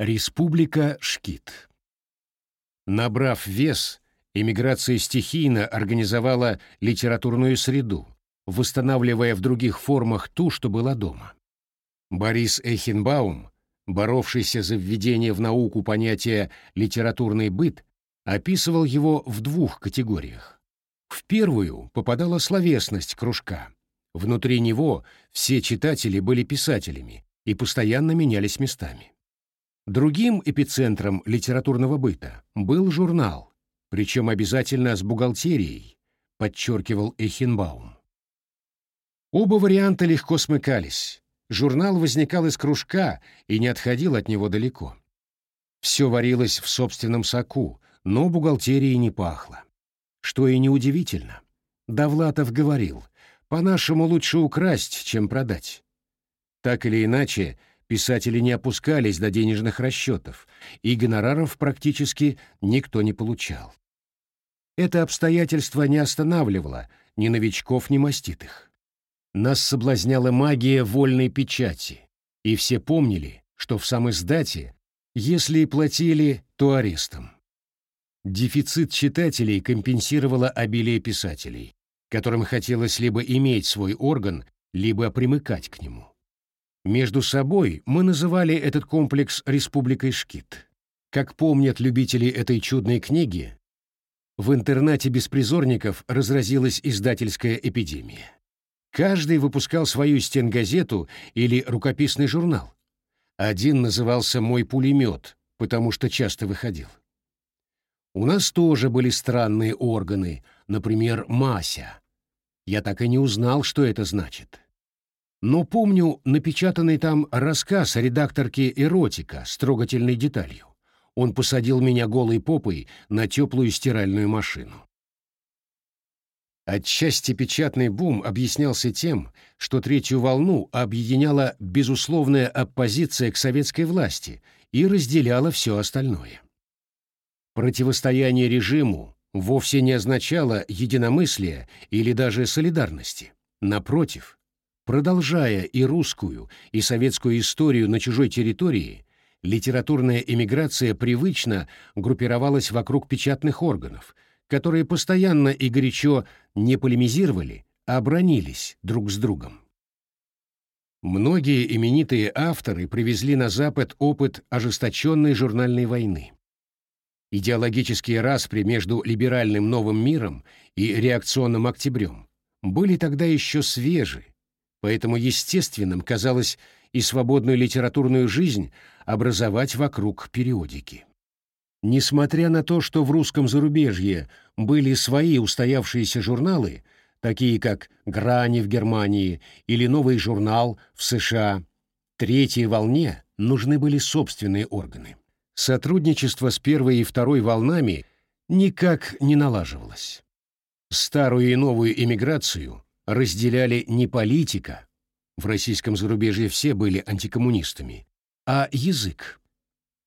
Республика Шкит. Набрав вес, эмиграция стихийно организовала литературную среду, восстанавливая в других формах ту, что была дома. Борис Эхенбаум, боровшийся за введение в науку понятия «литературный быт», описывал его в двух категориях. В первую попадала словесность кружка. Внутри него все читатели были писателями и постоянно менялись местами. Другим эпицентром литературного быта был журнал, причем обязательно с бухгалтерией, подчеркивал Эхенбаум. Оба варианта легко смыкались. Журнал возникал из кружка и не отходил от него далеко. Все варилось в собственном соку, но бухгалтерии не пахло. Что и неудивительно. Давлатов говорил, по-нашему лучше украсть, чем продать. Так или иначе, писатели не опускались до денежных расчетов, и гонораров практически никто не получал. Это обстоятельство не останавливало ни новичков, ни маститых. Нас соблазняла магия вольной печати, и все помнили, что в самой сдате, если и платили, то арестом. Дефицит читателей компенсировало обилие писателей, которым хотелось либо иметь свой орган, либо примыкать к нему. Между собой мы называли этот комплекс «Республикой Шкит». Как помнят любители этой чудной книги, в интернате беспризорников разразилась издательская эпидемия. Каждый выпускал свою стенгазету или рукописный журнал. Один назывался «Мой пулемет», потому что часто выходил. У нас тоже были странные органы, например, Мася. Я так и не узнал, что это значит но помню напечатанный там рассказ редакторки «Эротика» с трогательной деталью. Он посадил меня голой попой на теплую стиральную машину. Отчасти печатный бум объяснялся тем, что третью волну объединяла безусловная оппозиция к советской власти и разделяла все остальное. Противостояние режиму вовсе не означало единомыслия или даже солидарности. Напротив, Продолжая и русскую, и советскую историю на чужой территории, литературная эмиграция привычно группировалась вокруг печатных органов, которые постоянно и горячо не полемизировали, а бронились друг с другом. Многие именитые авторы привезли на Запад опыт ожесточенной журнальной войны. Идеологические распри между либеральным новым миром и реакционным октябрем были тогда еще свежи, поэтому естественным казалось и свободную литературную жизнь образовать вокруг периодики. Несмотря на то, что в русском зарубежье были свои устоявшиеся журналы, такие как «Грани» в Германии или «Новый журнал» в США, третьей волне нужны были собственные органы. Сотрудничество с первой и второй волнами никак не налаживалось. Старую и новую эмиграцию разделяли не политика, в российском зарубежье все были антикоммунистами, а язык.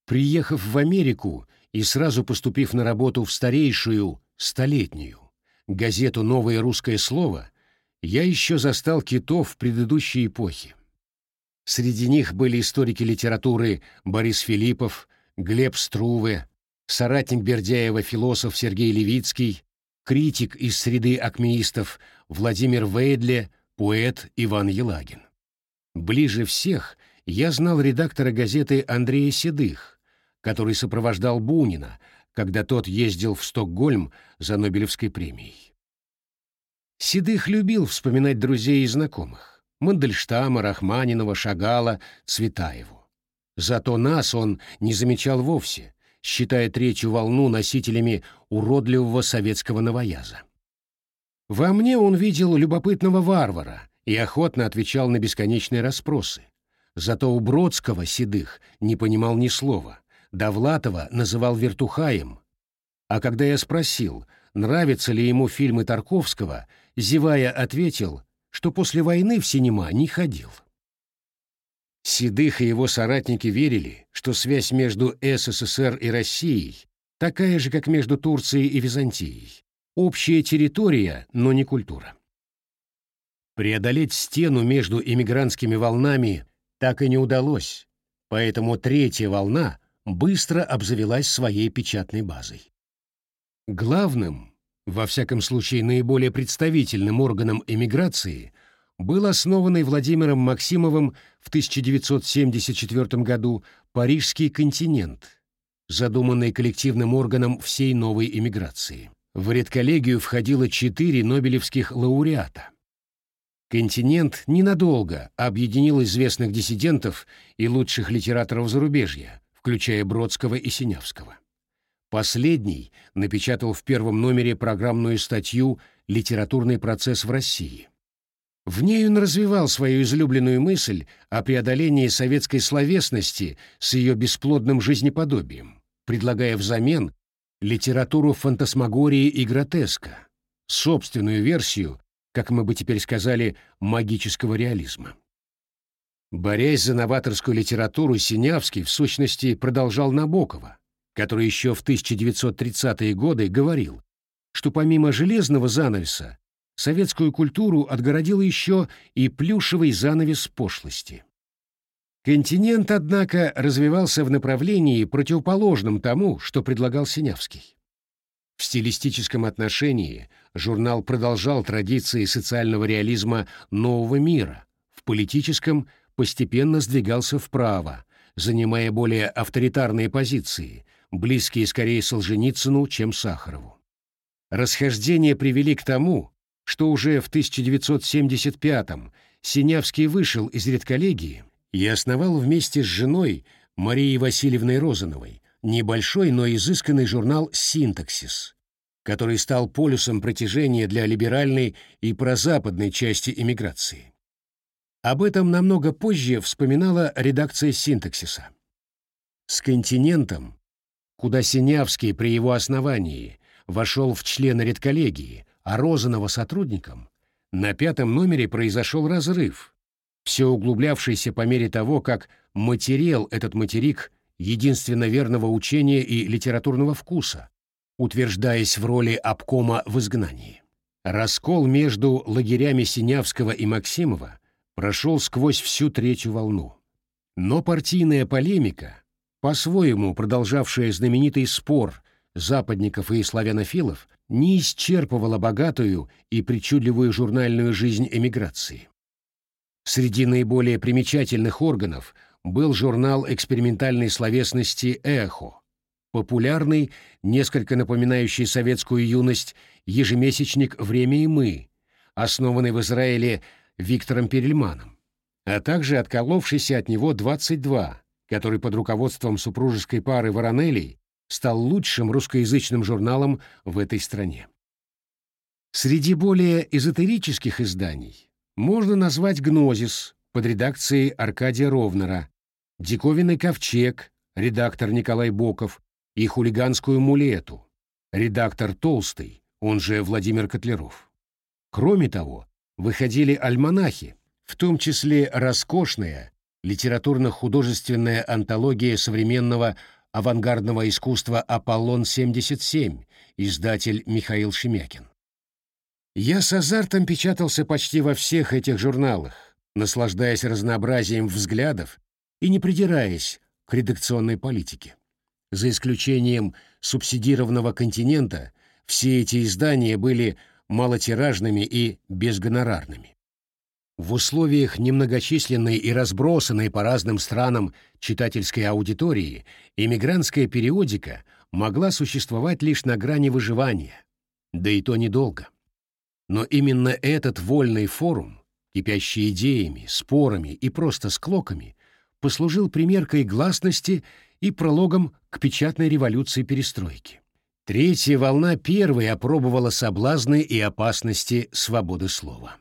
Приехав в Америку и сразу поступив на работу в старейшую, столетнюю, газету «Новое русское слово», я еще застал китов предыдущей эпохи. Среди них были историки литературы Борис Филиппов, Глеб Струве, соратник Бердяева философ Сергей Левицкий, критик из среды акмеистов Владимир Вейдле, поэт Иван Елагин. Ближе всех я знал редактора газеты Андрея Седых, который сопровождал Бунина, когда тот ездил в Стокгольм за Нобелевской премией. Седых любил вспоминать друзей и знакомых — Мандельштама, Рахманинова, Шагала, Цветаеву. Зато нас он не замечал вовсе, считая третью волну носителями уродливого советского новояза. Во мне он видел любопытного варвара и охотно отвечал на бесконечные расспросы. Зато у Бродского седых не понимал ни слова, Довлатова называл вертухаем. А когда я спросил, нравятся ли ему фильмы Тарковского, зевая ответил, что после войны в синема не ходил. Седых и его соратники верили, что связь между СССР и Россией такая же, как между Турцией и Византией. Общая территория, но не культура. Преодолеть стену между иммигрантскими волнами так и не удалось, поэтому третья волна быстро обзавелась своей печатной базой. Главным, во всяком случае наиболее представительным органом эмиграции, был основанный Владимиром Максимовым в 1974 году Парижский континент, задуманный коллективным органом всей новой эмиграции. В редколлегию входило четыре нобелевских лауреата. Континент ненадолго объединил известных диссидентов и лучших литераторов зарубежья, включая Бродского и Синявского. Последний напечатал в первом номере программную статью «Литературный процесс в России». В ней он развивал свою излюбленную мысль о преодолении советской словесности с ее бесплодным жизнеподобием, предлагая взамен литературу фантасмагории и гротеска, собственную версию, как мы бы теперь сказали, магического реализма. Борясь за новаторскую литературу, Синявский, в сущности, продолжал Набокова, который еще в 1930-е годы говорил, что помимо железного занавеса советскую культуру отгородил еще и плюшевый занавес пошлости. Континент, однако, развивался в направлении, противоположном тому, что предлагал Синявский. В стилистическом отношении журнал продолжал традиции социального реализма нового мира, в политическом постепенно сдвигался вправо, занимая более авторитарные позиции, близкие скорее Солженицыну, чем Сахарову. Расхождения привели к тому, что уже в 1975-м Синявский вышел из редколлегии и основал вместе с женой Марией Васильевной Розановой небольшой, но изысканный журнал «Синтаксис», который стал полюсом протяжения для либеральной и прозападной части эмиграции. Об этом намного позже вспоминала редакция «Синтаксиса». С континентом, куда Синявский при его основании вошел в члены редколлегии, а Розанова сотрудником, на пятом номере произошел разрыв – все углублявшийся по мере того, как материал этот материк единственно верного учения и литературного вкуса, утверждаясь в роли обкома в изгнании. Раскол между лагерями Синявского и Максимова прошел сквозь всю третью волну. Но партийная полемика, по-своему продолжавшая знаменитый спор западников и славянофилов, не исчерпывала богатую и причудливую журнальную жизнь эмиграции. Среди наиболее примечательных органов был журнал экспериментальной словесности «Эхо», популярный, несколько напоминающий советскую юность, ежемесячник «Время и мы», основанный в Израиле Виктором Перельманом, а также отколовшийся от него «22», который под руководством супружеской пары Воронелей стал лучшим русскоязычным журналом в этой стране. Среди более эзотерических изданий можно назвать «Гнозис» под редакцией Аркадия Ровнера, «Диковинный ковчег» редактор Николай Боков и «Хулиганскую мулету» редактор Толстый, он же Владимир Котляров. Кроме того, выходили альманахи, в том числе роскошная литературно-художественная антология современного авангардного искусства «Аполлон-77», издатель Михаил Шемякин. Я с азартом печатался почти во всех этих журналах, наслаждаясь разнообразием взглядов и не придираясь к редакционной политике. За исключением субсидированного континента, все эти издания были малотиражными и безгонорарными. В условиях немногочисленной и разбросанной по разным странам читательской аудитории эмигрантская периодика могла существовать лишь на грани выживания, да и то недолго. Но именно этот вольный форум, кипящий идеями, спорами и просто склоками, послужил примеркой гласности и прологом к печатной революции перестройки. Третья волна первой опробовала соблазны и опасности свободы слова.